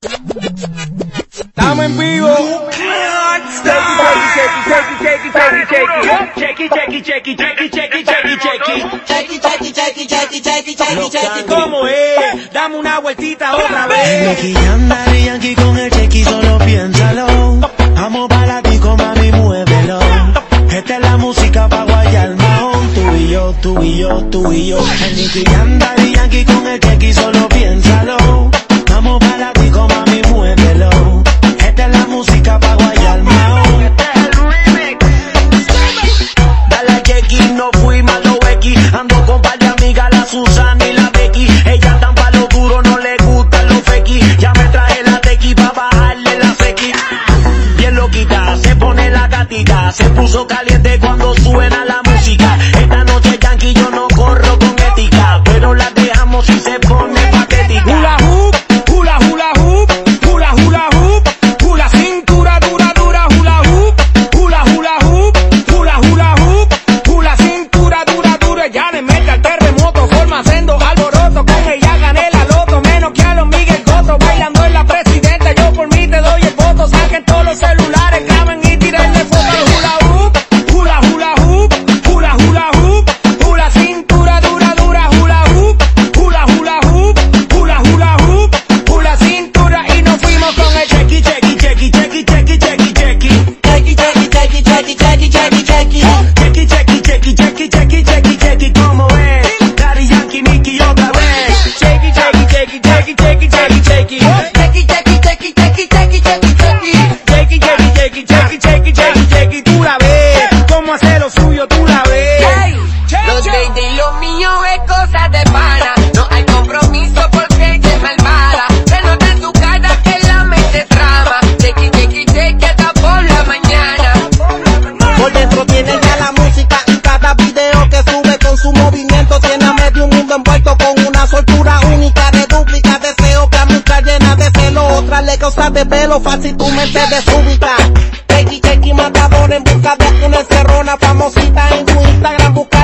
Estamos en vivo. ¿Cómo es? Dame una vueltita otra vez. Aquí anda Yankee con el chequi, solo piénsalo. Vamos para ti mami, muévelo. Esta es la música pa' guayar mahón. Tú y yo, tú y yo, tú y yo. El Nicky anda Yankee con el chequi, solo. así como es cosa de pana. No hay compromiso porque ella es malvada. Se nota en tu cara que la mente trama. Chequi, chequi, chequi hasta por la mañana. Por dentro tiene ya la música y cada video que sube con su movimiento tiene a medio mundo envuelto con una soltura única de dúplica. Deseo que a muchas llena de celo, otras le causa de pelo, fácil tu mente desúbica. Chequi, chequi, matador en busca de una encerrona, famosita en tu Instagram, buscarle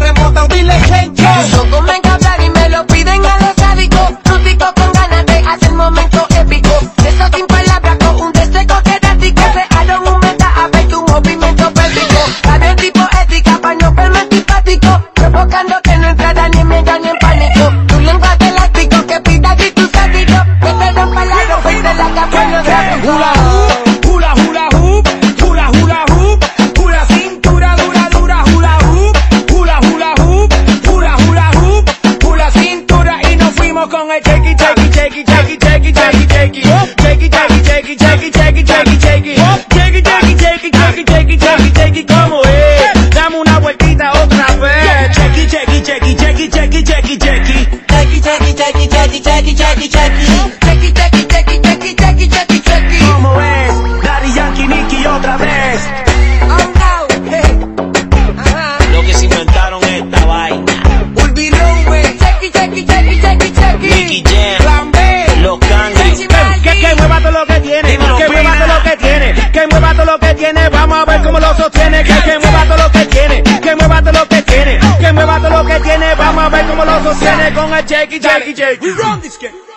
terremoto, dile chencho. No comen hablar y me lo piden a los sádicos. Rústico con ganas de hacer momento épico. Eso sin palabras con un deseco erático. Crearon un meta a ver tu movimiento pélvico. Cambio tipo ética para no verme antipático. Provocando que no entrara ni en miedo ni en pánico. Tu lenguaje elástico que pida y tu sádico. Que te rompa la ropa la cambio Hula hoop, chequi chequi chequi chequi chequi chequi chequi chequi chequi chequi chequi chequi chequi chequi como lo sostiene, que, que mueva todo lo que tiene, que mueva todo lo que tiene, que mueva todo lo que tiene, vamos a ver cómo lo sostiene con el chequi, chequi, chequi.